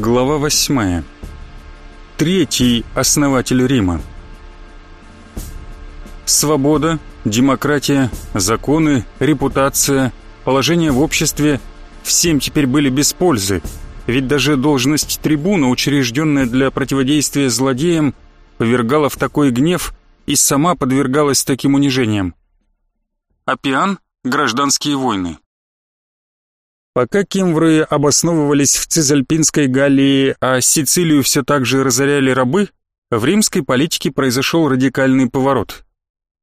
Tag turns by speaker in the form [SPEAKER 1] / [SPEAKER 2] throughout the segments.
[SPEAKER 1] Глава восьмая. Третий основатель Рима. Свобода, демократия, законы, репутация, положение в обществе – всем теперь были без пользы, ведь даже должность трибуна, учрежденная для противодействия злодеям, повергала в такой гнев и сама подвергалась таким унижениям. Апиан – гражданские войны. Пока кемвры обосновывались в Цизальпинской Галлии, а Сицилию все так же разоряли рабы, в римской политике произошел радикальный поворот.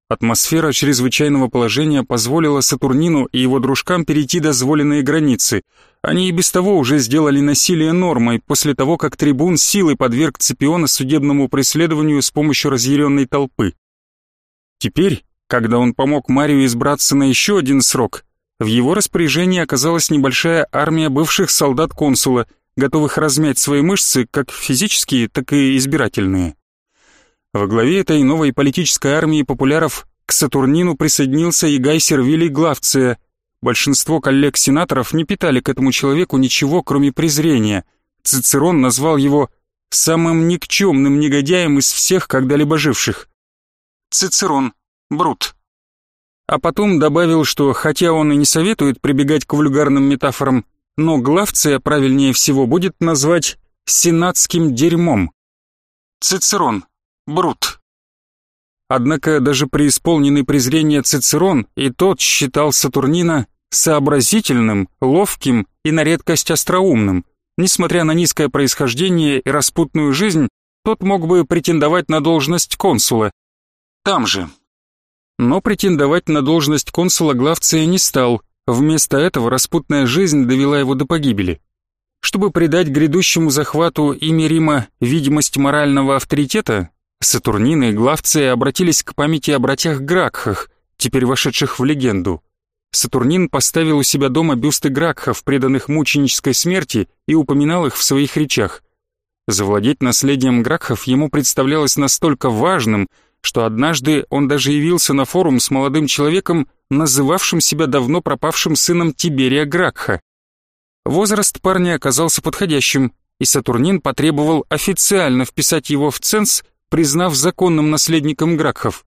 [SPEAKER 1] Атмосфера чрезвычайного положения позволила Сатурнину и его дружкам перейти дозволенные границы. Они и без того уже сделали насилие нормой после того, как трибун силой подверг Цепиона судебному преследованию с помощью разъяренной толпы. Теперь, когда он помог Марию избраться на еще один срок, в его распоряжении оказалась небольшая армия бывших солдат консула, готовых размять свои мышцы, как физические, так и избирательные. Во главе этой новой политической армии популяров к Сатурнину присоединился и Гай Сервилий Главция. Большинство коллег-сенаторов не питали к этому человеку ничего, кроме презрения. Цицерон назвал его самым никчемным негодяем из всех когда-либо живших. Цицерон, Брут, а потом добавил, что хотя он и не советует прибегать к вульгарным метафорам, но Главция правильнее всего будет назвать сенатским дерьмом. Цицерон, Брут. Однако даже преисполненный презрения Цицерон и тот считал Сатурнина сообразительным, ловким и на редкость остроумным. Несмотря на низкое происхождение и распутную жизнь, тот мог бы претендовать на должность консула. Там же, но претендовать на должность консула Главция не стал, вместо этого распутная жизнь довела его до погибели. Чтобы придать грядущему захвату имя Рима видимость морального авторитета, Сатурнины и Главция обратились к памяти о братьях Гракхах, теперь вошедших в легенду. Сатурнин поставил у себя дома бюсты Гракхов, преданных мученической смерти, и упоминал их в своих речах. Завладеть наследием Гракхов ему представлялось настолько важным, что однажды он даже явился на форум с молодым человеком, называвшим себя давно пропавшим сыном Тиберия Гракха. Возраст парня оказался подходящим, и Сатурнин потребовал официально вписать его в ценз, признав законным наследником Гракхов.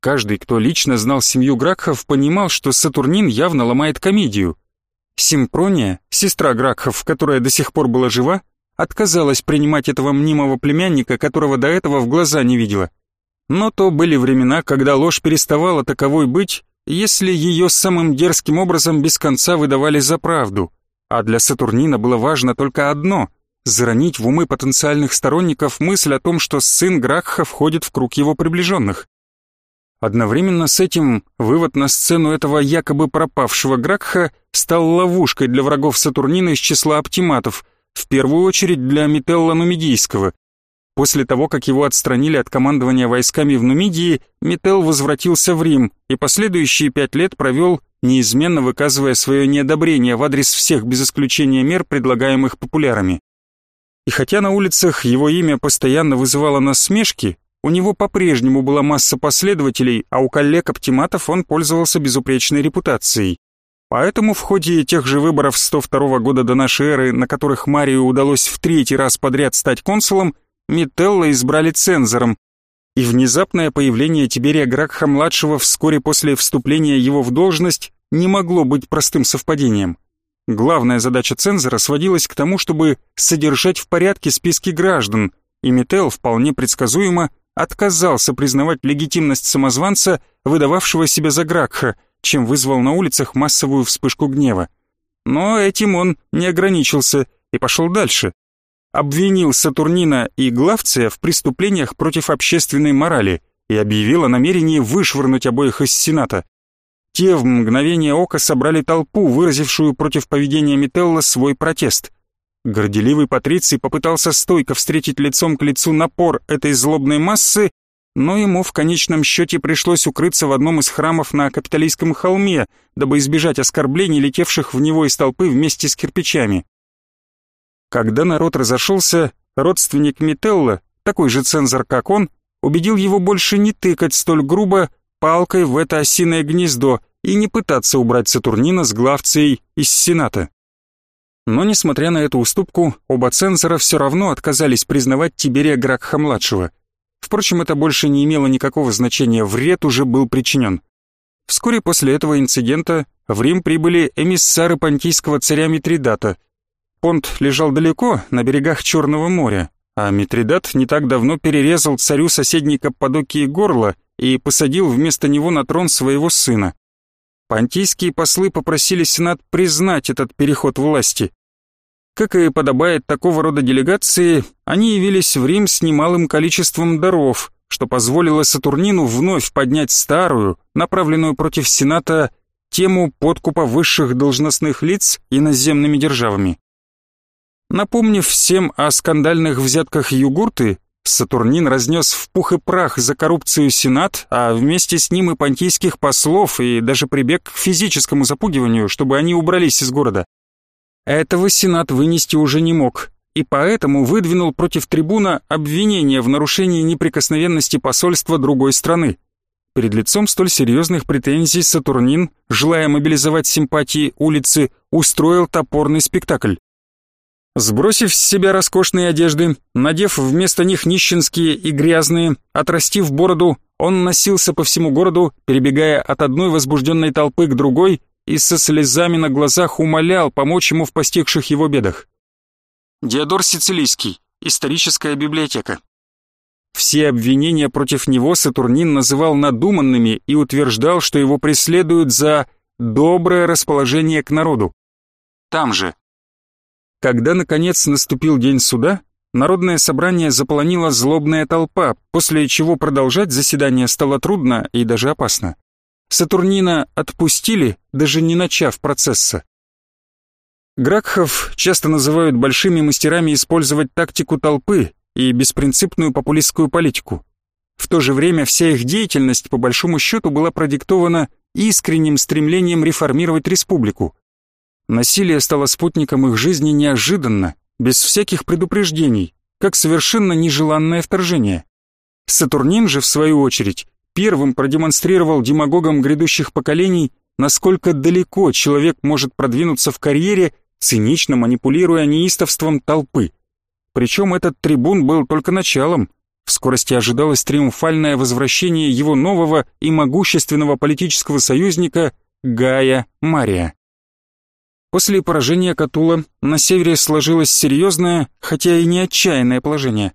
[SPEAKER 1] Каждый, кто лично знал семью Гракхов, понимал, что Сатурнин явно ломает комедию. Симпрония, сестра Гракхов, которая до сих пор была жива, отказалась принимать этого мнимого племянника, которого до этого в глаза не видела. Но то были времена, когда ложь переставала таковой быть, если ее самым дерзким образом без конца выдавали за правду. А для Сатурнина было важно только одно — заронить в умы потенциальных сторонников мысль о том, что сын Гракха входит в круг его приближенных. Одновременно с этим вывод на сцену этого якобы пропавшего Гракха стал ловушкой для врагов Сатурнина из числа оптиматов, в первую очередь для Метелла Нумидийского, После того, как его отстранили от командования войсками в Нумидии, Метел возвратился в Рим и последующие пять лет провел, неизменно выказывая свое неодобрение в адрес всех без исключения мер, предлагаемых популярами. И хотя на улицах его имя постоянно вызывало насмешки, у него по-прежнему была масса последователей, а у коллег-оптиматов он пользовался безупречной репутацией. Поэтому в ходе тех же выборов 102 года до нашей эры, на которых Марию удалось в третий раз подряд стать консулом, Мителла избрали цензором, и внезапное появление Тиберия Гракха-младшего вскоре после вступления его в должность не могло быть простым совпадением. Главная задача цензора сводилась к тому, чтобы содержать в порядке списки граждан, и Мител вполне предсказуемо отказался признавать легитимность самозванца, выдававшего себя за Гракха, чем вызвал на улицах массовую вспышку гнева. Но этим он не ограничился и пошел дальше, обвинил Сатурнина и Главция в преступлениях против общественной морали и объявил о намерении вышвырнуть обоих из Сената. Те в мгновение ока собрали толпу, выразившую против поведения Метелла свой протест. Горделивый Патриций попытался стойко встретить лицом к лицу напор этой злобной массы, но ему в конечном счете пришлось укрыться в одном из храмов на Капитолийском холме, дабы избежать оскорблений, летевших в него из толпы вместе с кирпичами. Когда народ разошелся, родственник Метелла, такой же цензор, как он, убедил его больше не тыкать столь грубо палкой в это осиное гнездо и не пытаться убрать Сатурнина с главцей из Сената. Но, несмотря на эту уступку, оба цензора все равно отказались признавать Тиберия Гракха-младшего. Впрочем, это больше не имело никакого значения, вред уже был причинен. Вскоре после этого инцидента в Рим прибыли эмиссары понтийского царя Митридата. Понт лежал далеко, на берегах Черного моря, а Митридат не так давно перерезал царю соседней Каппадокии горло и посадил вместо него на трон своего сына. Понтийские послы попросили Сенат признать этот переход власти. Как и подобает такого рода делегации, они явились в Рим с немалым количеством даров, что позволило Сатурнину вновь поднять старую, направленную против Сената, тему подкупа высших должностных лиц иноземными державами. Напомнив всем о скандальных взятках Югурты, Сатурнин разнес в пух и прах за коррупцию Сенат, а вместе с ним и понтийских послов, и даже прибег к физическому запугиванию, чтобы они убрались из города. Этого Сенат вынести уже не мог, и поэтому выдвинул против трибуна обвинение в нарушении неприкосновенности посольства другой страны. Перед лицом столь серьезных претензий Сатурнин, желая мобилизовать симпатии улицы, устроил топорный спектакль. Сбросив с себя роскошные одежды, надев вместо них нищенские и грязные, отрастив бороду, он носился по всему городу, перебегая от одной возбужденной толпы к другой и со слезами на глазах умолял помочь ему в постигших его бедах. Диодор Сицилийский, историческая библиотека. Все обвинения против него Сатурнин называл надуманными и утверждал, что его преследуют за доброе расположение к народу. Там же, когда, наконец, наступил день суда, народное собрание заполонила злобная толпа, после чего продолжать заседание стало трудно и даже опасно. Сатурнина отпустили, даже не начав процесса. Гракхов часто называют большими мастерами использовать тактику толпы и беспринципную популистскую политику. В то же время вся их деятельность, по большому счету, была продиктована искренним стремлением реформировать республику. Насилие стало спутником их жизни неожиданно, без всяких предупреждений, как совершенно нежеланное вторжение. Сатурнин же, в свою очередь, первым продемонстрировал демагогам грядущих поколений, насколько далеко человек может продвинуться в карьере, цинично манипулируя неистовством толпы. Причем этот трибун был только началом. В скорости ожидалось триумфальное возвращение его нового и могущественного политического союзника Гая Мария. После поражения Катула на севере сложилось серьезное, хотя и не отчаянное положение.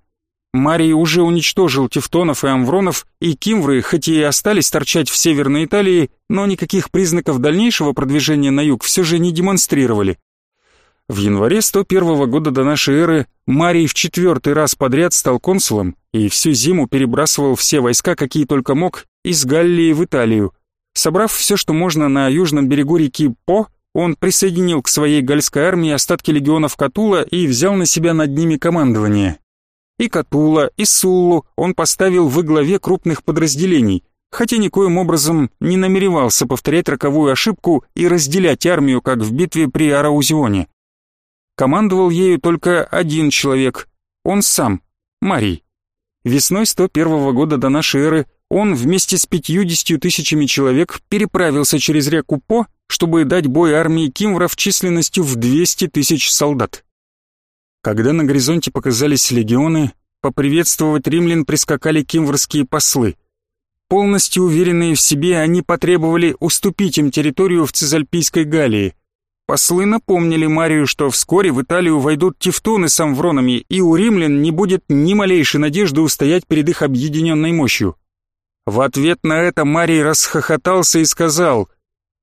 [SPEAKER 1] Марий уже уничтожил тевтонов и амвронов, и кимвры, хоть и остались торчать в Северной Италии, но никаких признаков дальнейшего продвижения на юг все же не демонстрировали. В январе 101 года до нашей эры Марий в четвертый раз подряд стал консулом и всю зиму перебрасывал все войска, какие только мог, из Галлии в Италию. Собрав все, что можно на южном берегу реки По, он присоединил к своей гальской армии остатки легионов Катула и взял на себя над ними командование. И Катула, и Суллу он поставил во главе крупных подразделений, хотя никоим образом не намеревался повторять роковую ошибку и разделять армию, как в битве при Араузионе. Командовал ею только один человек, он сам, Марий. Весной 101 года до нашей эры он вместе с пятьюдесятью тысячами человек переправился через реку По, чтобы дать бой армии кимвров численностью в 200 тысяч солдат. Когда на горизонте показались легионы, поприветствовать римлян прискакали кимврские послы. Полностью уверенные в себе, они потребовали уступить им территорию в Цезальпийской Галлии. Послы напомнили Марию, что вскоре в Италию войдут тевтоны с амвронами, и у римлян не будет ни малейшей надежды устоять перед их объединенной мощью. В ответ на это Марий расхохотался и сказал,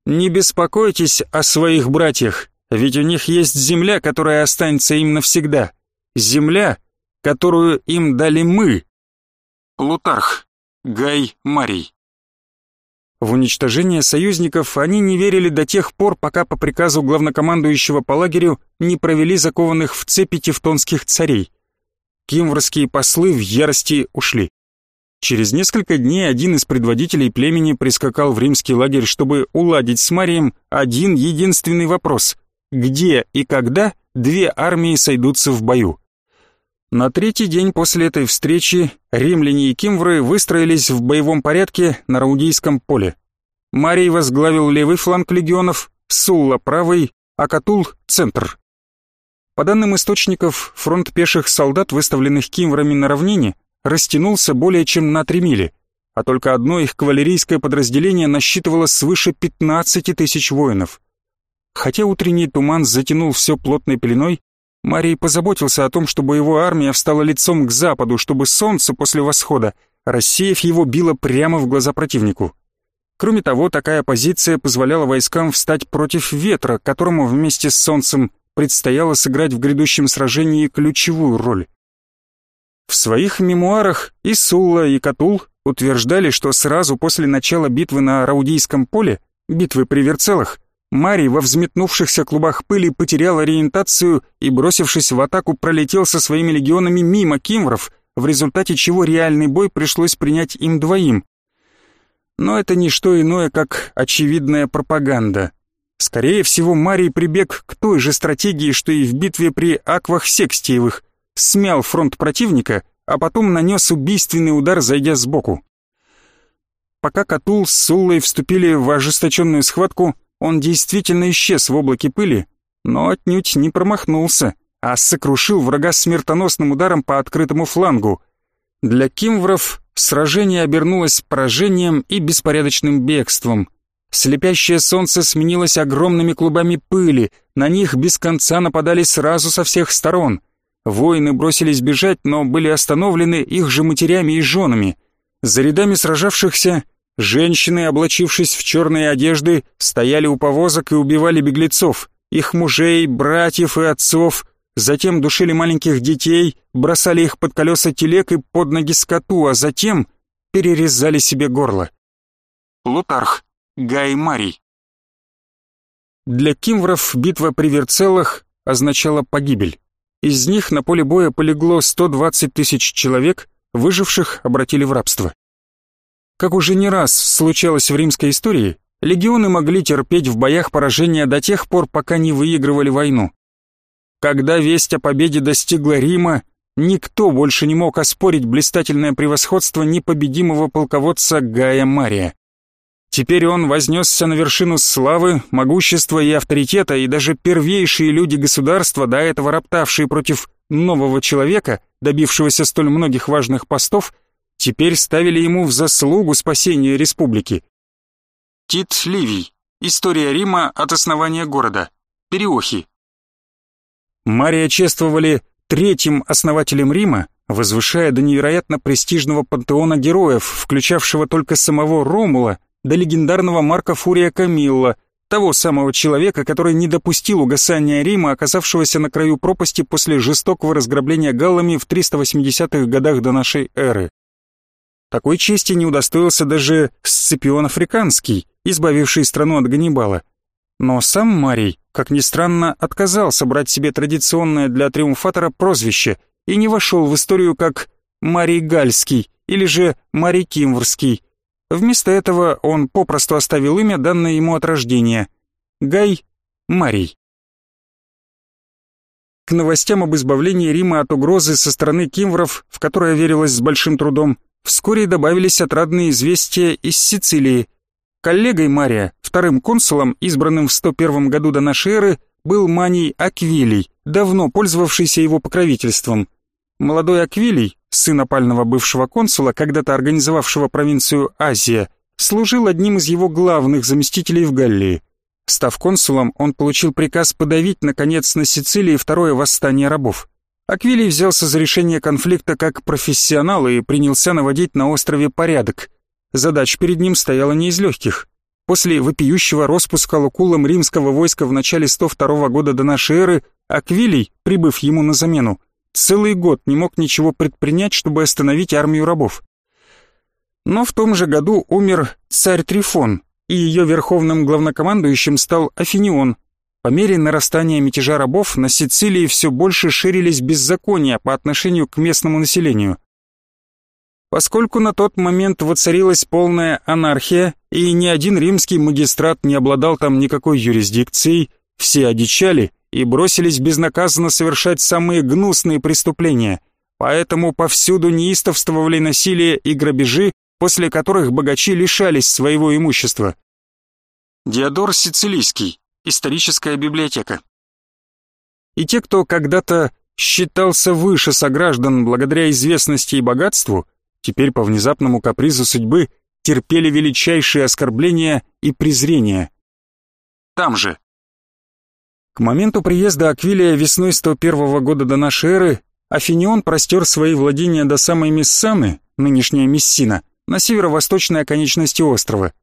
[SPEAKER 1] «Не беспокойтесь о своих братьях, ведь у них есть земля, которая останется им навсегда. Земля, которую им дали мы». Плутарх, Гай Марий. В уничтожение союзников они не верили до тех пор, пока по приказу главнокомандующего по лагерю не провели закованных в цепи тевтонских царей. Кимврские послы в ярости ушли. Через несколько дней один из предводителей племени прискакал в римский лагерь, чтобы уладить с Марием один единственный вопрос. Где и когда две армии сойдутся в бою? На третий день после этой встречи римляне и кимвры выстроились в боевом порядке на Раудийском поле. Марий возглавил левый фланг легионов, Сулла правый, а Катул — центр. По данным источников, фронт пеших солдат, выставленных кимврами на равнине, растянулся более чем на три мили, а только одно их кавалерийское подразделение насчитывало свыше 15 тысяч воинов. Хотя утренний туман затянул все плотной пеленой, Марий позаботился о том, чтобы его армия встала лицом к западу, чтобы солнце после восхода, рассеяв его, било прямо в глаза противнику. Кроме того, такая позиция позволяла войскам встать против ветра, которому вместе с солнцем предстояло сыграть в грядущем сражении ключевую роль. В своих мемуарах и Сулла, и Катул утверждали, что сразу после начала битвы на Раудийском поле, битвы при Верцелах, Марий во взметнувшихся клубах пыли потерял ориентацию и, бросившись в атаку, пролетел со своими легионами мимо кимвров, в результате чего реальный бой пришлось принять им двоим. Но это не что иное, как очевидная пропаганда. Скорее всего, Марий прибег к той же стратегии, что и в битве при Аквах Секстиевых, смял фронт противника, а потом нанес убийственный удар, зайдя сбоку. Пока Катул с Суллой вступили в ожесточенную схватку, он действительно исчез в облаке пыли, но отнюдь не промахнулся, а сокрушил врага смертоносным ударом по открытому флангу. Для кимвров сражение обернулось поражением и беспорядочным бегством. Слепящее солнце сменилось огромными клубами пыли, на них без конца нападали сразу со всех сторон. Воины бросились бежать, но были остановлены их же матерями и женами. За рядами сражавшихся женщины, облачившись в черные одежды, стояли у повозок и убивали беглецов, их мужей, братьев и отцов, затем душили маленьких детей, бросали их под колеса телег и под ноги скоту, а затем перерезали себе горло. Лутарх, Гай Марий. Для кимвров битва при Верцелах означала погибель. Из них на поле боя полегло 120 тысяч человек, выживших обратили в рабство. Как уже не раз случалось в римской истории, легионы могли терпеть в боях поражения до тех пор, пока не выигрывали войну. Когда весть о победе достигла Рима, никто больше не мог оспорить блистательное превосходство непобедимого полководца Гая Мария. Теперь он вознесся на вершину славы, могущества и авторитета, и даже первейшие люди государства, до этого роптавшие против нового человека, добившегося столь многих важных постов, теперь ставили ему в заслугу спасения республики. Тит Ливий. История Рима от основания города. Периохи. Мария чествовали третьим основателем Рима, возвышая до невероятно престижного пантеона героев, включавшего только самого Ромула, до легендарного Марка Фурия Камилла, того самого человека, который не допустил угасания Рима, оказавшегося на краю пропасти после жестокого разграбления галлами в 380-х годах до нашей эры. Такой чести не удостоился даже Сципион Африканский, избавивший страну от Ганнибала. Но сам Марий, как ни странно, отказался брать себе традиционное для триумфатора прозвище и не вошел в историю как Марий Гальский или же Марий Кимврский, Вместо этого он попросту оставил имя, данное ему от рождения — Гай Марий. К новостям об избавлении Рима от угрозы со стороны кимвров, в которое верилось с большим трудом, вскоре добавились отрадные известия из Сицилии. Коллегой Мария, вторым консулом, избранным в 101 году до нашей эры, был Маний Аквилий, давно пользовавшийся его покровительством. Молодой Аквилий, сын опального бывшего консула, когда-то организовавшего провинцию Азия, служил одним из его главных заместителей в Галлии. Став консулом, он получил приказ подавить, наконец, на Сицилии второе восстание рабов. Аквилий взялся за решение конфликта как профессионал и принялся наводить на острове порядок. Задача перед ним стояла не из легких. После вопиющего распуска Лукулом римского войска в начале 102 года до нашей эры, Аквилий, прибыв ему на замену, целый год не мог ничего предпринять, чтобы остановить армию рабов. Но в том же году умер царь Трифон, и ее верховным главнокомандующим стал Афинион. По мере нарастания мятежа рабов на Сицилии все больше ширились беззакония по отношению к местному населению. Поскольку на тот момент воцарилась полная анархия, и ни один римский магистрат не обладал там никакой юрисдикцией, все одичали и бросились безнаказанно совершать самые гнусные преступления, поэтому повсюду неистовствовали насилие и грабежи, после которых богачи лишались своего имущества. Диодор Сицилийский. Историческая библиотека. и те, кто когда-то считался выше сограждан благодаря известности и богатству, теперь по внезапному капризу судьбы терпели величайшие оскорбления и презрения. Там же. К моменту приезда Аквилия весной 101 года до нашей эры Афинион простер свои владения до самой Мессаны, нынешняя Мессина, на северо-восточной оконечности острова.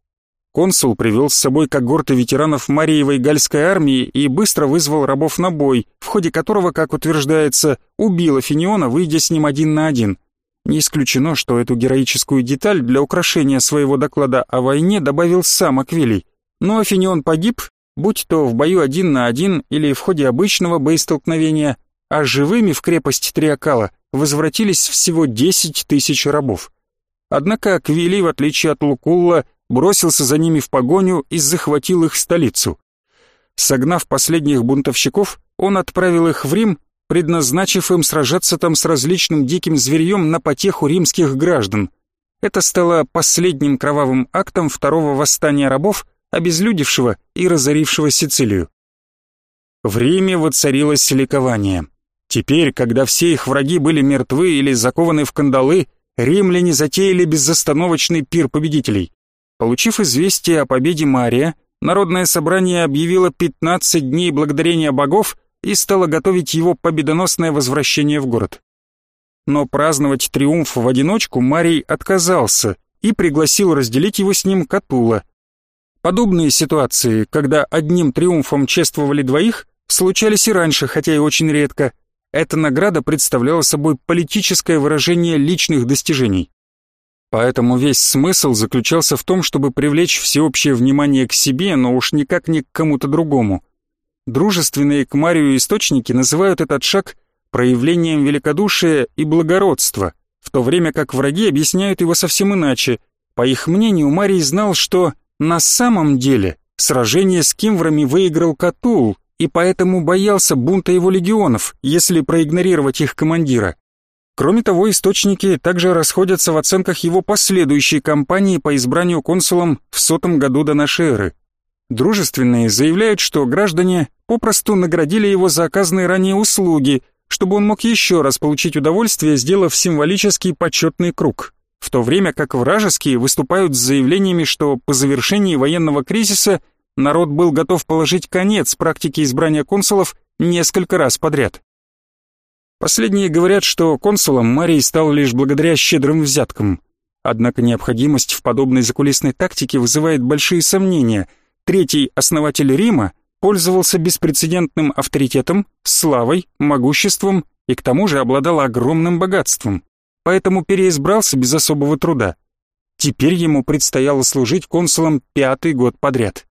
[SPEAKER 1] Консул привел с собой когорты ветеранов Мариевой гальской армии и быстро вызвал рабов на бой, в ходе которого, как утверждается, убил Афиниона, выйдя с ним один на один. Не исключено, что эту героическую деталь для украшения своего доклада о войне добавил сам Аквилий. Но Афинион погиб, будь то в бою один на один или в ходе обычного боестолкновения, а живыми в крепость Триакала возвратились всего 10 тысяч рабов. Однако Аквилий, в отличие от Лукулла, бросился за ними в погоню и захватил их столицу. Согнав последних бунтовщиков, он отправил их в Рим, предназначив им сражаться там с различным диким зверьем на потеху римских граждан. Это стало последним кровавым актом второго восстания рабов, обезлюдившего и разорившего Сицилию. В Риме воцарилось ликование. Теперь, когда все их враги были мертвы или закованы в кандалы, римляне затеяли безостановочный пир победителей. Получив известие о победе Мария, Народное собрание объявило 15 дней благодарения богов и стало готовить его победоносное возвращение в город. Но праздновать триумф в одиночку Марий отказался и пригласил разделить его с ним Катула. Подобные ситуации, когда одним триумфом чествовали двоих, случались и раньше, хотя и очень редко. Эта награда представляла собой политическое выражение личных достижений. Поэтому весь смысл заключался в том, чтобы привлечь всеобщее внимание к себе, но уж никак не к кому-то другому. Дружественные к Марию источники называют этот шаг проявлением великодушия и благородства, в то время как враги объясняют его совсем иначе. По их мнению, Марий знал, что на самом деле сражение с кимврами выиграл Катул, и поэтому боялся бунта его легионов, если проигнорировать их командира. Кроме того, источники также расходятся в оценках его последующей кампании по избранию консулом в сотом году до нашей эры. Дружественные заявляют, что граждане попросту наградили его за оказанные ранее услуги, чтобы он мог еще раз получить удовольствие, сделав символический почетный круг, в то время как вражеские выступают с заявлениями, что по завершении военного кризиса народ был готов положить конец практике избрания консулов несколько раз подряд. Последние говорят, что консулом Марий стал лишь благодаря щедрым взяткам. Однако необходимость в подобной закулисной тактике вызывает большие сомнения. Третий основатель Рима пользовался беспрецедентным авторитетом, славой, могуществом и к тому же обладал огромным богатством, поэтому переизбрался без особого труда. Теперь ему предстояло служить консулом пятый год подряд.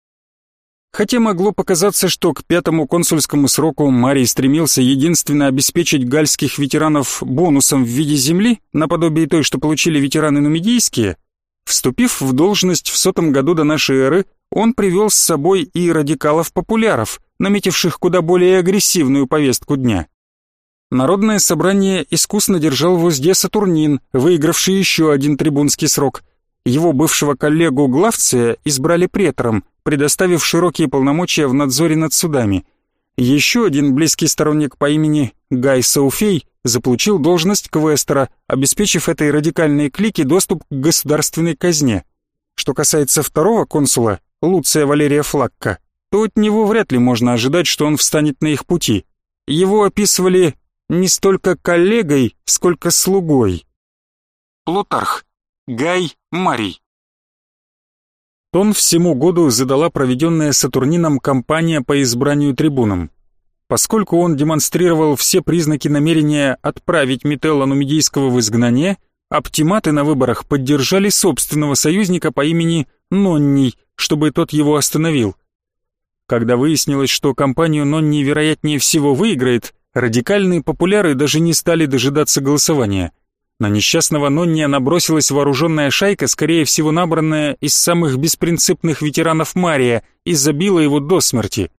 [SPEAKER 1] Хотя могло показаться, что к пятому консульскому сроку Марий стремился единственно обеспечить гальских ветеранов бонусом в виде земли, наподобие той, что получили ветераны нумидийские, вступив в должность в сотом году до нашей эры, он привел с собой и радикалов-популяров, наметивших куда более агрессивную повестку дня. Народное собрание искусно держал в узде Сатурнин, выигравший еще один трибунский срок. Его бывшего коллегу Главция избрали претором, предоставив широкие полномочия в надзоре над судами. Еще один близкий сторонник по имени Гай Сауфей заполучил должность квестера, обеспечив этой радикальной клике доступ к государственной казне. Что касается второго консула, Луция Валерия Флакка, то от него вряд ли можно ожидать, что он встанет на их пути. Его описывали не столько коллегой, сколько слугой. Плутарх. Гай Марий. Тон всему году задала проведенная Сатурнином кампания по избранию трибуном. Поскольку он демонстрировал все признаки намерения отправить Метелла Нумидийского в изгнание, оптиматы на выборах поддержали собственного союзника по имени Нонний, чтобы тот его остановил. Когда выяснилось, что компанию Нонний вероятнее всего выиграет, радикальные популяры даже не стали дожидаться голосования – на несчастного Нонния набросилась вооруженная шайка, скорее всего набранная из самых беспринципных ветеранов Мария, и забила его до смерти.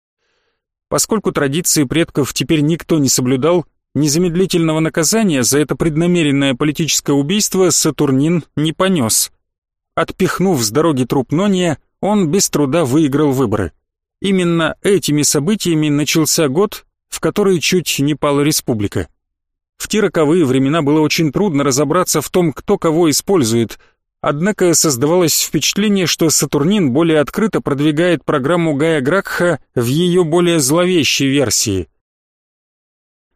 [SPEAKER 1] Поскольку традиции предков теперь никто не соблюдал, незамедлительного наказания за это преднамеренное политическое убийство Сатурнин не понес. Отпихнув с дороги труп Нония, он без труда выиграл выборы. Именно этими событиями начался год, в которой чуть не пала республика. В те роковые времена было очень трудно разобраться в том, кто кого использует, однако создавалось впечатление, что Сатурнин более открыто продвигает программу Гая Гракха в ее более зловещей версии.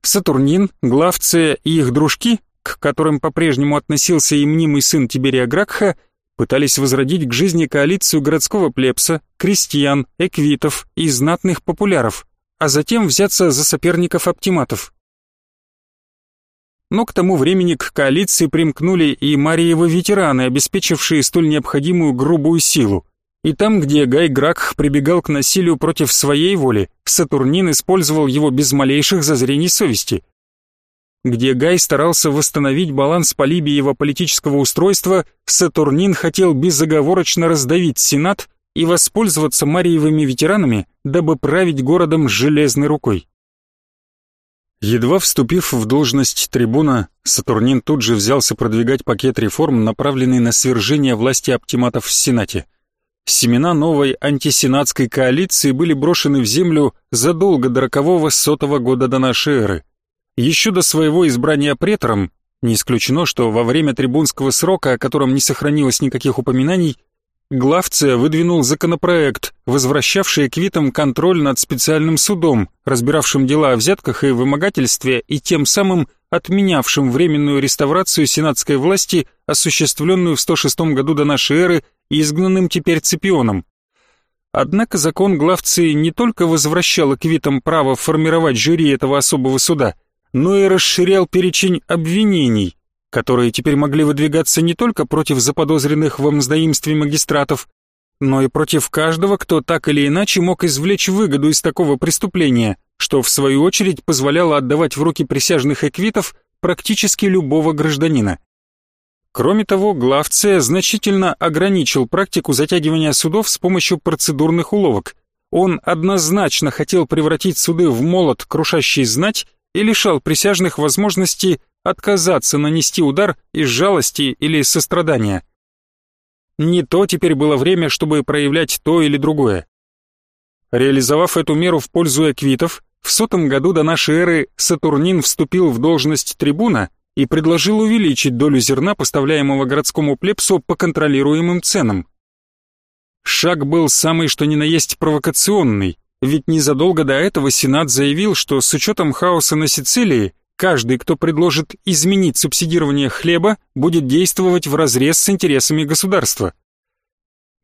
[SPEAKER 1] Сатурнин, Главция и их дружки, к которым по-прежнему относился и мнимый сын Тиберия Гракха, пытались возродить к жизни коалицию городского плебса, крестьян, эквитов и знатных популяров, а затем взяться за соперников оптиматов. Но к тому времени к коалиции примкнули и Мариевы ветераны, обеспечившие столь необходимую грубую силу. И там, где Гай Гракх прибегал к насилию против своей воли, Сатурнин использовал его без малейших зазрений совести. Где Гай старался восстановить баланс Полибиева политического устройства, Сатурнин хотел безоговорочно раздавить Сенат и воспользоваться Мариевыми ветеранами, дабы править городом железной рукой. Едва вступив в должность трибуна, Сатурнин тут же взялся продвигать пакет реформ, направленный на свержение власти оптиматов в Сенате. Семена новой антисенатской коалиции были брошены в землю задолго до рокового сотого года до нашей эры. Еще до своего избрания претором, не исключено, что во время трибунского срока, о котором не сохранилось никаких упоминаний, Главция выдвинул законопроект, возвращавший эквитам контроль над специальным судом, разбиравшим дела о взятках и вымогательстве и тем самым отменявшим временную реставрацию сенатской власти, осуществленную в 106 году до нашей эры изгнанным теперь Ципионом. Однако закон главции не только возвращал эквитам право формировать жюри этого особого суда, но и расширял перечень обвинений, которые теперь могли выдвигаться не только против заподозренных в мздоимстве магистратов, но и против каждого, кто так или иначе мог извлечь выгоду из такого преступления, что в свою очередь позволяло отдавать в руки присяжных эквитов практически любого гражданина. Кроме того, Главция значительно ограничил практику затягивания судов с помощью процедурных уловок. Он однозначно хотел превратить суды в молот, крушащий знать, и лишал присяжных возможности отказаться нанести удар из жалости или сострадания. Не то теперь было время, чтобы проявлять то или другое. Реализовав эту меру в пользу эквитов, в сотом году до нашей эры Сатурнин вступил в должность трибуна и предложил увеличить долю зерна, поставляемого городскому плебсу по контролируемым ценам. Шаг был самый что ни на есть провокационный, ведь незадолго до этого Сенат заявил, что с учетом хаоса на Сицилии Каждый, кто предложит изменить субсидирование хлеба, будет действовать вразрез с интересами государства.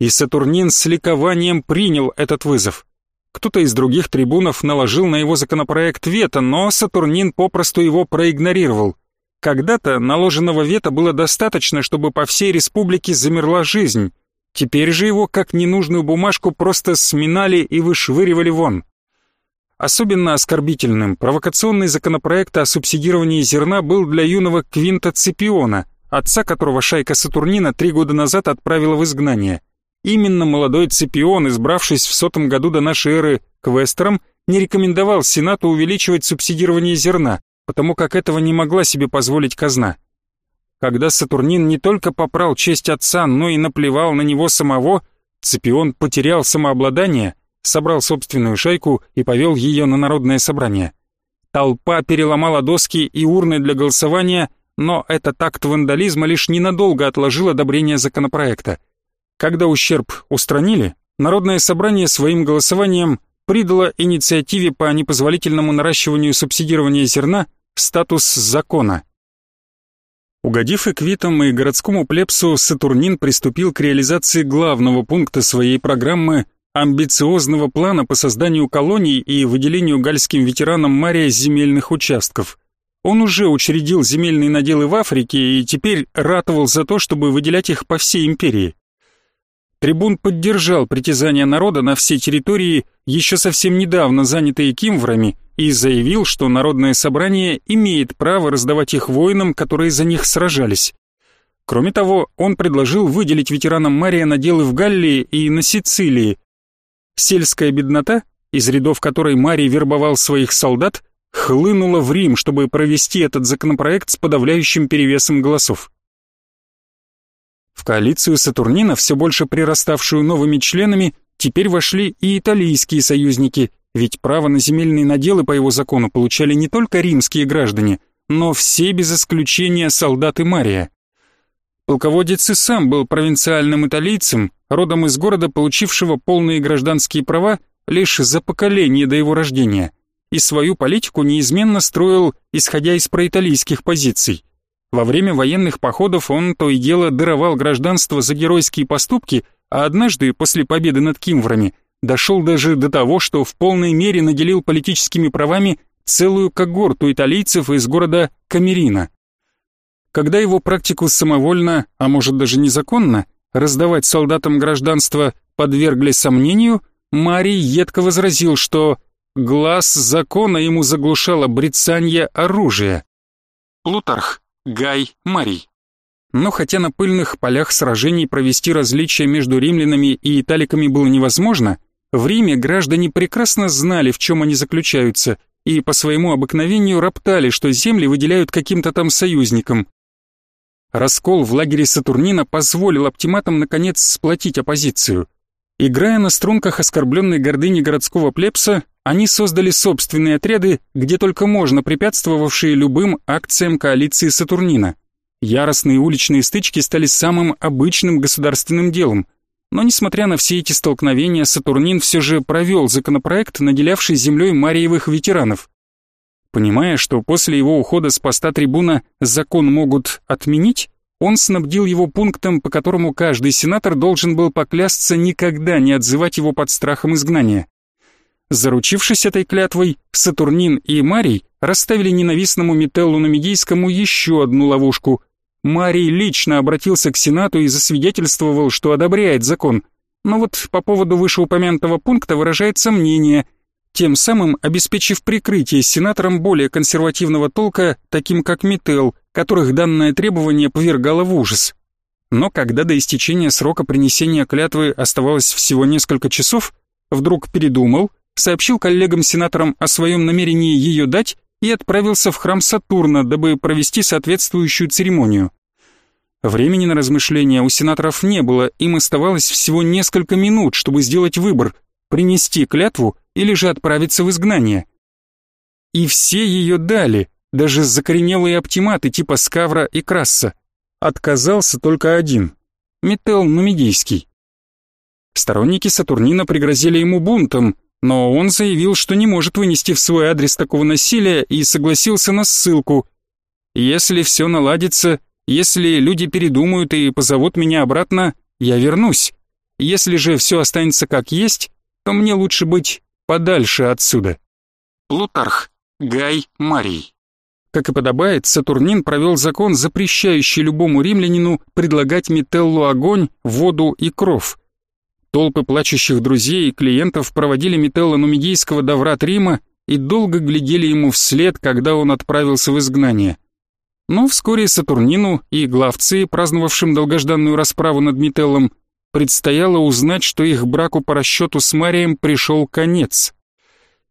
[SPEAKER 1] И Сатурнин с ликованием принял этот вызов. Кто-то из других трибунов наложил на его законопроект вето, но Сатурнин попросту его проигнорировал. Когда-то наложенного вето было достаточно, чтобы по всей республике замерла жизнь. Теперь же его, как ненужную бумажку, просто сминали и вышвыривали вон. Особенно оскорбительным провокационный законопроект о субсидировании зерна был для юного Квинта Ципиона, отца которого шайка Сатурнина три года назад отправила в изгнание. Именно молодой Ципион, избравшись в сотом году до нашей эры квестером, не рекомендовал Сенату увеличивать субсидирование зерна, потому как этого не могла себе позволить казна. Когда Сатурнин не только попрал честь отца, но и наплевал на него самого, Ципион потерял самообладание – собрал собственную шайку и повел ее на народное собрание. Толпа переломала доски и урны для голосования, но этот акт вандализма лишь ненадолго отложил одобрение законопроекта. Когда ущерб устранили, народное собрание своим голосованием придало инициативе по непозволительному наращиванию субсидирования зерна статус закона. Угодив эквитам и городскому плебсу, Сатурнин приступил к реализации главного пункта своей программы амбициозного плана по созданию колоний и выделению гальским ветеранам Мария земельных участков. Он уже учредил земельные наделы в Африке и теперь ратовал за то, чтобы выделять их по всей империи. Трибун поддержал притязания народа на все территории, еще совсем недавно занятые кимврами, и заявил, что народное собрание имеет право раздавать их воинам, которые за них сражались. Кроме того, он предложил выделить ветеранам Мария наделы в Галлии и на Сицилии, Сельская беднота, из рядов которой Марий вербовал своих солдат, хлынула в Рим, чтобы провести этот законопроект с подавляющим перевесом голосов. В коалицию Сатурнина, все больше прираставшую новыми членами, теперь вошли и итальянские союзники, Ведь право на земельные наделы по его закону получали не только римские граждане, но все без исключения солдаты Мария. Полководец и сам был провинциальным италийцем, родом из города, получившего полные гражданские права лишь за поколение до его рождения, и свою политику неизменно строил, исходя из проиталийских позиций. Во время военных походов он то и дело даровал гражданство за геройские поступки, а однажды, после победы над кимврами, дошел даже до того, что в полной мере наделил политическими правами целую когорту италийцев из города Камерина – когда его практику самовольно, а может даже незаконно, раздавать солдатам гражданство подвергли сомнению, Марий едко возразил, что глаз закона ему заглушало брецанье оружия. Плутарх, Гай, Марий. Но хотя на пыльных полях сражений провести различия между римлянами и италиками было невозможно, в Риме граждане прекрасно знали, в чем они заключаются, и по своему обыкновению роптали, что земли выделяют каким-то там союзникам. Раскол в лагере Сатурнина позволил оптиматам наконец сплотить оппозицию. Играя на струнках оскорбленной гордыни городского плебса, они создали собственные отряды, где только можно препятствовавшие любым акциям коалиции Сатурнина. Яростные уличные стычки стали самым обычным государственным делом. Но несмотря на все эти столкновения, Сатурнин все же провел законопроект, наделявший землей Мариевых ветеранов. Понимая, что после его ухода с поста трибуна закон могут отменить, он снабдил его пунктом, по которому каждый сенатор должен был поклясться никогда не отзывать его под страхом изгнания. Заручившись этой клятвой, Сатурнин и Марий расставили ненавистному Метеллу Намедийскому еще одну ловушку. Марий лично обратился к Сенату и засвидетельствовал, что одобряет закон. Но вот по поводу вышеупомянутого пункта выражает сомнение – тем самым обеспечив прикрытие сенаторам более консервативного толка, таким как Миттел, которых данное требование повергало в ужас. Но когда до истечения срока принесения клятвы оставалось всего несколько часов, вдруг передумал, сообщил коллегам-сенаторам о своем намерении ее дать и отправился в храм Сатурна, дабы провести соответствующую церемонию. Времени на размышления у сенаторов не было, им оставалось всего несколько минут, чтобы сделать выбор – принести клятву или же отправиться в изгнание. И все ее дали, даже закоренелые оптиматы типа Скавра и Красса. Отказался только один — Метел Нумидийский. Сторонники Сатурнина пригрозили ему бунтом, но он заявил, что не может вынести в свой адрес такого насилия и согласился на ссылку. «Если все наладится, если люди передумают и позовут меня обратно, я вернусь. Если же все останется как есть, то мне лучше быть подальше отсюда. Плутарх, Гай Марий. Как и подобает, Сатурнин провел закон, запрещающий любому римлянину предлагать Метеллу огонь, воду и кров. Толпы плачущих друзей и клиентов проводили Метелла Нумидийского до врат Рима и долго глядели ему вслед, когда он отправился в изгнание. Но вскоре Сатурнину и главцы, праздновавшим долгожданную расправу над Метеллом, предстояло узнать, что их браку по расчету с Марием пришел конец.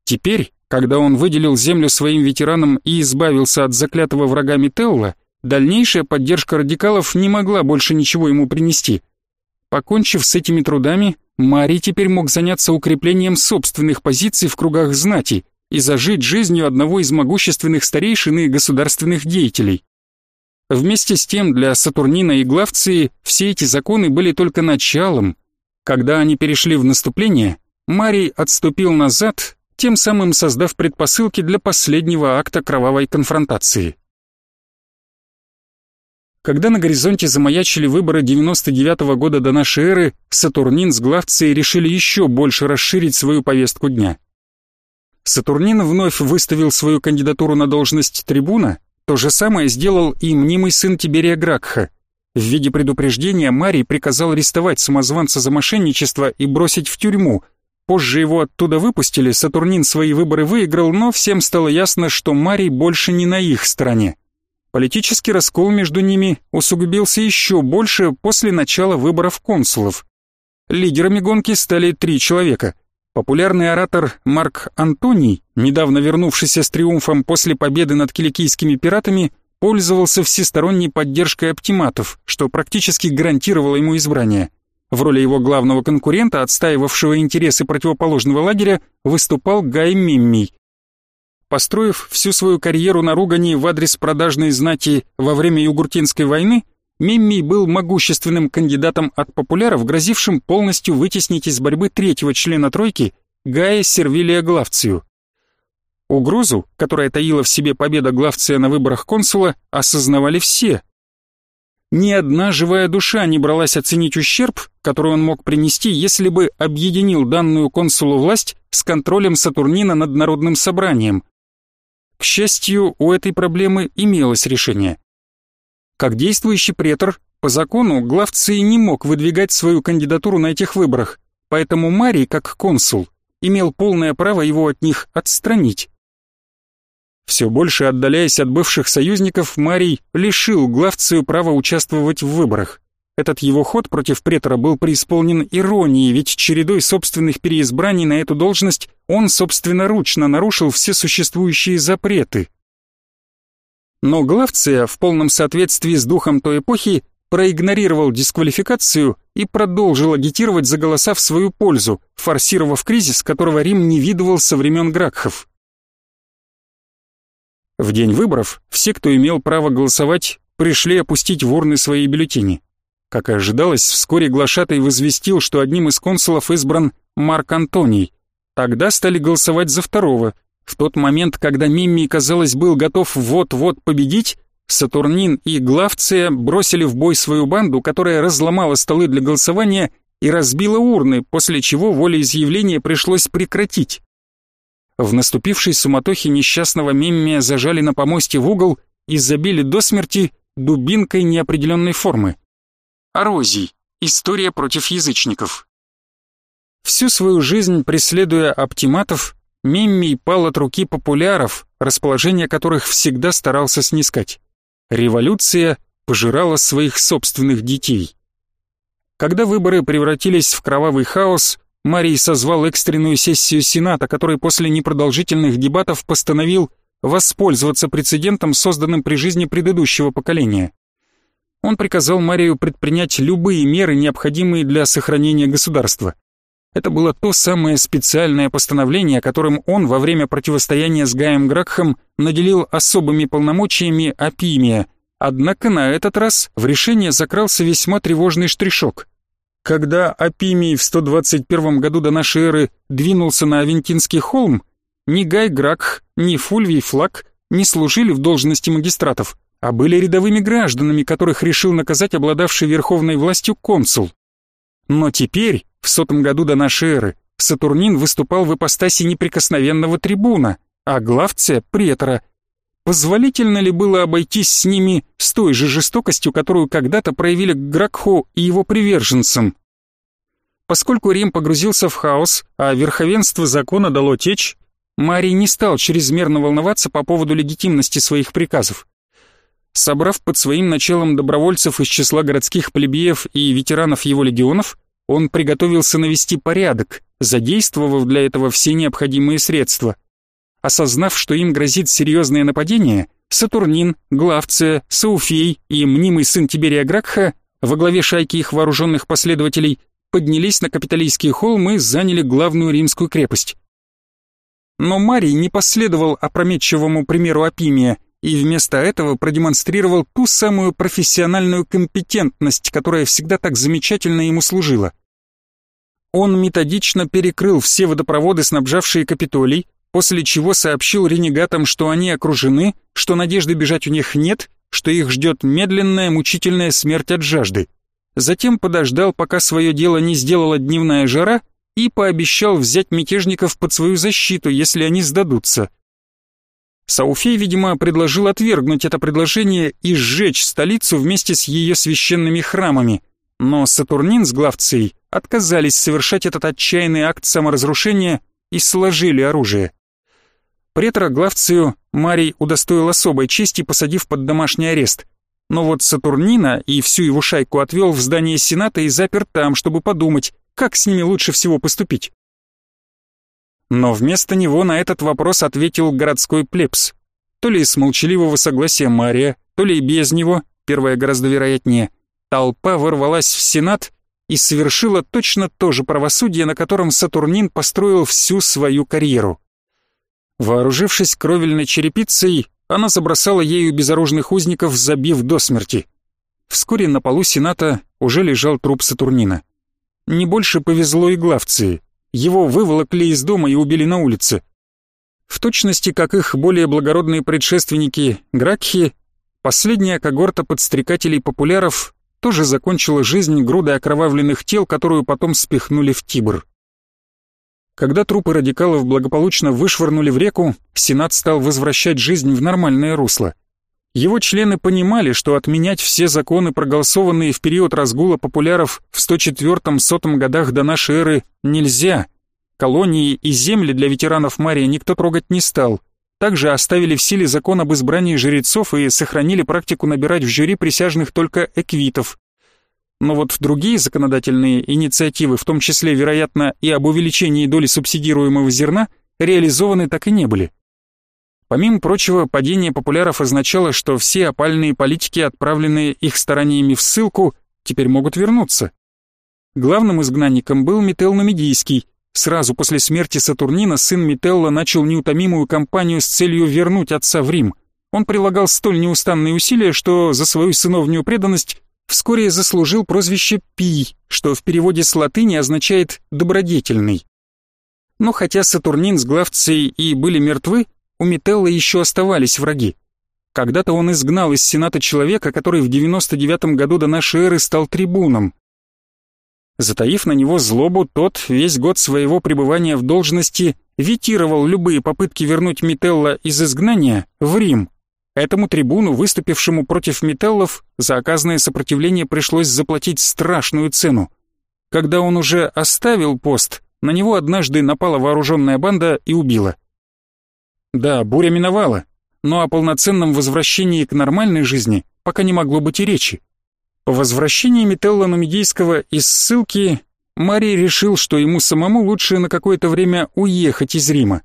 [SPEAKER 1] Теперь, когда он выделил землю своим ветеранам и избавился от заклятого врага Метелла, дальнейшая поддержка радикалов не могла больше ничего ему принести. Покончив с этими трудами, Марий теперь мог заняться укреплением собственных позиций в кругах знати и зажить жизнью одного из могущественных старейшин и государственных деятелей. Вместе с тем для Сатурнина и Главции все эти законы были только началом. Когда они перешли в наступление, Марий отступил назад, тем самым создав предпосылки для последнего акта кровавой конфронтации. Когда на горизонте замаячили выборы 99 -го года до нашей эры, Сатурнин с Главцией решили еще больше расширить свою повестку дня. Сатурнин вновь выставил свою кандидатуру на должность трибуна, то же самое сделал и мнимый сын Тиберия Гракха. В виде предупреждения Марий приказал арестовать самозванца за мошенничество и бросить в тюрьму. Позже его оттуда выпустили, Сатурнин свои выборы выиграл, но всем стало ясно, что Марий больше не на их стороне. Политический раскол между ними усугубился еще больше после начала выборов консулов. Лидерами гонки стали три человека – Популярный оратор Марк Антоний, недавно вернувшийся с триумфом после победы над киликийскими пиратами, пользовался всесторонней поддержкой оптиматов, что практически гарантировало ему избрание. В роли его главного конкурента, отстаивавшего интересы противоположного лагеря, выступал Гай Миммий. Построив всю свою карьеру на ругани в адрес продажной знати во время Югуртинской войны, Миммий был могущественным кандидатом от популяров, грозившим полностью вытеснить из борьбы третьего члена тройки Гая Сервилия Главцию. Угрозу, которая таила в себе победа Главция на выборах консула, осознавали все. Ни одна живая душа не бралась оценить ущерб, который он мог принести, если бы объединил данную консулу власть с контролем Сатурнина над Народным собранием. К счастью, у этой проблемы имелось решение. Как действующий претор, по закону Главций не мог выдвигать свою кандидатуру на этих выборах, поэтому Марий, как консул, имел полное право его от них отстранить. Все больше отдаляясь от бывших союзников, Марий лишил Главцию права участвовать в выборах. Этот его ход против претора был преисполнен иронией, ведь чередой собственных переизбраний на эту должность он собственноручно нарушил все существующие запреты. Но Главция, в полном соответствии с духом той эпохи, проигнорировал дисквалификацию и продолжил агитировать за голоса в свою пользу, форсировав кризис, которого Рим не видывал со времен Гракхов. В день выборов все, кто имел право голосовать, пришли опустить в урны свои бюллетени. Как и ожидалось, вскоре глашатай возвестил, что одним из консулов избран Марк Антоний. Тогда стали голосовать за второго. В тот момент, когда Мимми, казалось, был готов вот-вот победить, Сатурнин и Главция бросили в бой свою банду, которая разломала столы для голосования и разбила урны, после чего волеизъявление пришлось прекратить. В наступившей суматохе несчастного Миммия зажали на помосте в угол и забили до смерти дубинкой неопределенной формы. Арозий. История против язычников. Всю свою жизнь преследуя оптиматов, Миммий пал от руки популяров, расположение которых всегда старался снискать. Революция пожирала своих собственных детей. Когда выборы превратились в кровавый хаос, Марий созвал экстренную сессию Сената, который после непродолжительных дебатов постановил воспользоваться прецедентом, созданным при жизни предыдущего поколения он приказал Марию предпринять любые меры, необходимые для сохранения государства. Это было то самое специальное постановление, которым он во время противостояния с Гаем Гракхом наделил особыми полномочиями Апимия, однако на этот раз в решение закрался весьма тревожный штришок. Когда Апимий в 121 году до нашей эры двинулся на Авентинский холм, ни Гай Гракх, ни Фульвий Флаг не служили в должности магистратов, а были рядовыми гражданами, которых решил наказать обладавший верховной властью консул. Но теперь, в сотом году до нашей эры, Сатурнин выступал в ипостаси неприкосновенного трибуна, а Главция — претора. Позволительно ли было обойтись с ними с той же жестокостью, которую когда-то проявили к Гракху и его приверженцам? Поскольку Рим погрузился в хаос, а верховенство закона дало течь, Марий не стал чрезмерно волноваться по поводу легитимности своих приказов. Собрав под своим началом добровольцев из числа городских плебеев и ветеранов его легионов, он приготовился навести порядок, задействовав для этого все необходимые средства. Осознав, что им грозит серьезное нападение, Сатурнин, Главция, Сауфей и мнимый сын Тиберия Гракха во главе шайки их вооруженных последователей поднялись на Капитолийский холм и заняли главную римскую крепость. Но Марий не последовал опрометчивому примеру Апимия и вместо этого продемонстрировал ту самую профессиональную компетентность, которая всегда так замечательно ему служила. Он методично перекрыл все водопроводы, снабжавшие Капитолий, после чего сообщил ренегатам, что они окружены, что надежды бежать у них нет, что их ждет медленная мучительная смерть от жажды. Затем подождал, пока свое дело не сделала дневная жара, и пообещал взять мятежников под свою защиту, если они сдадутся. Сауфей, видимо, предложил отвергнуть это предложение и сжечь столицу вместе с ее священными храмами, но Сатурнин с Главцией отказались совершать этот отчаянный акт саморазрушения и сложили оружие. Претора Главцию Марий удостоил особой чести, посадив под домашний арест. Но вот Сатурнина и всю его шайку отвел в здание Сената и запер там, чтобы подумать, как с ними лучше всего поступить. Но вместо него на этот вопрос ответил городской плебс. То ли из молчаливого согласия Мария, то ли без него, первое гораздо вероятнее. Толпа ворвалась в Сенат и совершила точно то же правосудие, на котором Сатурнин построил всю свою карьеру. Вооружившись кровельной черепицей, она забросала ею безоружных узников, забив до смерти. Вскоре на полу Сената уже лежал труп Сатурнина. Не больше повезло и главции. Его выволокли из дома и убили на улице. В точности, как их более благородные предшественники Гракхи, последняя когорта подстрекателей-популяров тоже закончила жизнь грудой окровавленных тел, которую потом спихнули в Тибр. Когда трупы радикалов благополучно вышвырнули в реку, Сенат стал возвращать жизнь в нормальное русло. Его члены понимали, что отменять все законы, проголосованные в период разгула популяров в 104-100 годах до нашей эры, нельзя. Колонии и земли для ветеранов Мария никто трогать не стал. Также оставили в силе закон об избрании жрецов и сохранили практику набирать в жюри присяжных только эквитов. Но вот другие законодательные инициативы, в том числе, вероятно, и об увеличении доли субсидируемого зерна, реализованы так и не были. Помимо прочего, падение популяров означало, что все опальные политики, отправленные их стараниями в ссылку, теперь могут вернуться. Главным изгнанником был Метел Намедийский. Сразу после смерти Сатурнина сын Метелла начал неутомимую кампанию с целью вернуть отца в Рим. Он прилагал столь неустанные усилия, что за свою сыновнюю преданность вскоре заслужил прозвище Пий, что в переводе с латыни означает «добродетельный». Но хотя Сатурнин с Главцией и были мертвы, у Метелла еще оставались враги. Когда-то он изгнал из Сената человека, который в 99 году до нашей эры стал трибуном. Затаив на него злобу, тот весь год своего пребывания в должности витировал любые попытки вернуть Метелла из изгнания в Рим. Этому трибуну, выступившему против металлов, за оказанное сопротивление пришлось заплатить страшную цену. Когда он уже оставил пост, на него однажды напала вооруженная банда и убила. Да, буря миновала, но о полноценном возвращении к нормальной жизни пока не могло быть и речи. По возвращении Метелла Нумидийского из ссылки Марий решил, что ему самому лучше на какое-то время уехать из Рима.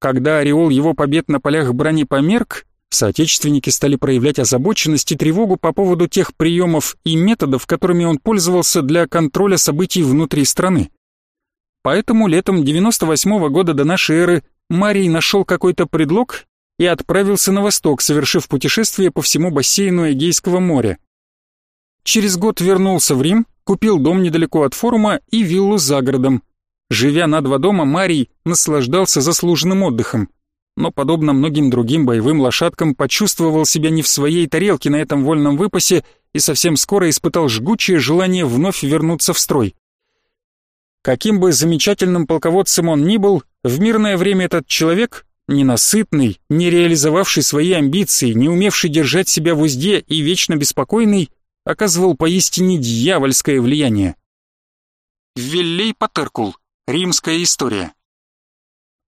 [SPEAKER 1] Когда ореол его побед на полях брани померк, Соотечественники стали проявлять озабоченность и тревогу по поводу тех приемов и методов, которыми он пользовался для контроля событий внутри страны. Поэтому летом 98 -го года до нашей эры Марий нашел какой-то предлог и отправился на восток, совершив путешествие по всему бассейну Эгейского моря. Через год вернулся в Рим, купил дом недалеко от форума и виллу за городом. Живя на два дома, Марий наслаждался заслуженным отдыхом но, подобно многим другим боевым лошадкам, почувствовал себя не в своей тарелке на этом вольном выпасе и совсем скоро испытал жгучее желание вновь вернуться в строй. Каким бы замечательным полководцем он ни был, в мирное время этот человек, ненасытный, не реализовавший свои амбиции, не умевший держать себя в узде и вечно беспокойный, оказывал поистине дьявольское влияние. Виллей Патеркул. Римская история.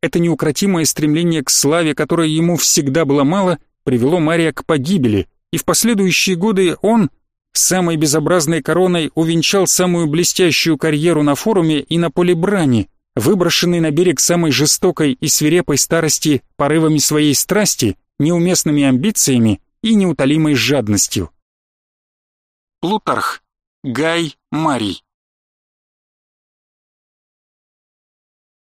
[SPEAKER 1] Это неукротимое стремление к славе, которое ему всегда было мало, привело Мария к погибели, и в последующие годы он, самой безобразной короной, увенчал самую блестящую карьеру на форуме и на поле брани, выброшенный на берег самой жестокой и свирепой старости порывами своей страсти, неуместными амбициями и неутолимой жадностью. Плутарх. Гай Марий.